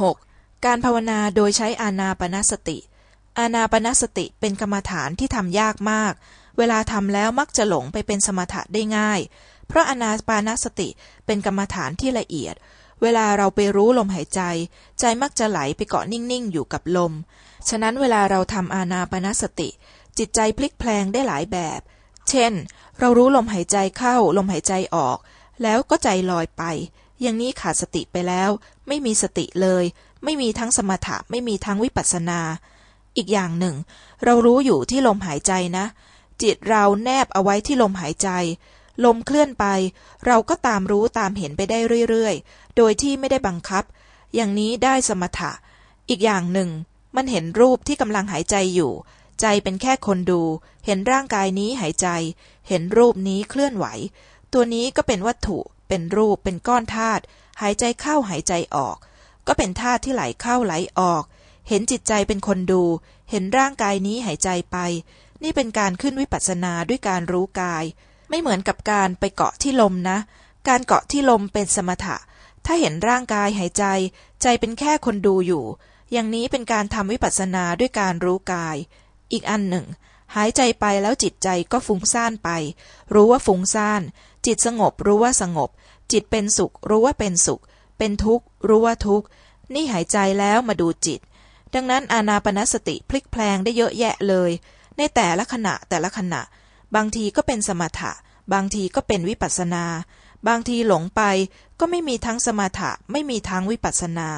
6. การภาวนาโดยใช้อานาปนสติ อานาปนสติเป็นกรรมฐานที่ทำยากมาก เวลาทำแล้วมักจะหลงไปเป็นสมถะได้ง่าย เพราะอานาปานสติเป็นกรรมฐานที่ละเอียด เวลาเราไปรู้ลมหายใจ ใจมักจะไหลไปเกาะนิ่งๆ อยู่กับลม ฉะนั้นเวลาเราทำอานาปนสติ จิตใจพลิกแพลงได้หลายแบบ เช่น เรารู้ลมหายใจเข้าลมหายใจออก แล้วก็ใจลอยไป อย่างนี้ขาดสติไปแล้ว ไม่มีสติเลย ไม่มีทั้งสมถะไม่มีทั้งวิปัสสนา อีกอย่างหนึ่ง เรารู้อยู่ที่ลมหายใจนะ จิตเราแนบเอาไว้ที่ลมหายใจ ลมเคลื่อนไป เราก็ตามรู้ตามเห็นไปได้เรื่อยๆ โดยที่ไม่ได้บังคับ อย่างนี้ได้สมถะ อีกอย่างหนึ่ง มันเห็นรูปที่กำลังหายใจอยู่ ใจเป็นแค่คนดู เห็นร่างกายนี้หายใจ เห็นรูปนี้เคลื่อนไหว ตัวนี้ก็เป็นวัตถุ เป็นรูปเป็นก้อนธาตุหายใจเข้าหายใจออก ก็เป็นธาตุที่ไหลเข้าไหลออก เห็นจิตใจเป็นคนดู เห็นร่างกายนี้หายใจไป นี่เป็นการขึ้นวิปัสสนาด้วยการรู้กาย ไม่เหมือนกับการไปเกาะที่ลมนะ การเกาะที่ลมเป็นสมถะ ถ้าเห็นร่างกายหายใจ ใจเป็นแค่คนดูอยู่ อย่างนี้เป็นการทำวิปัสสนาด้วยการรู้กาย อีกอันหนึ่ง หายใจไปแล้วจิตใจก็ฟุ้งซ่านไป รู้ว่าฟุ้งซ่าน จิตสงบรู้ว่าสงบ จิตเป็นสุข รู้ว่าเป็นสุข เป็นทุกข์ รู้ว่าทุกข์ นี่หายใจแล้วมาดูจิต ดังนั้นอานาปนสติพลิกแพลงได้เยอะแยะเลย ในแต่ละขณะแต่ละขณะ บางทีก็เป็นสมถะ บางทีก็เป็นวิปัสสนา บางทีหลงไปก็ไม่มีทั้งสมถะไม่มีทั้งวิปัสสนา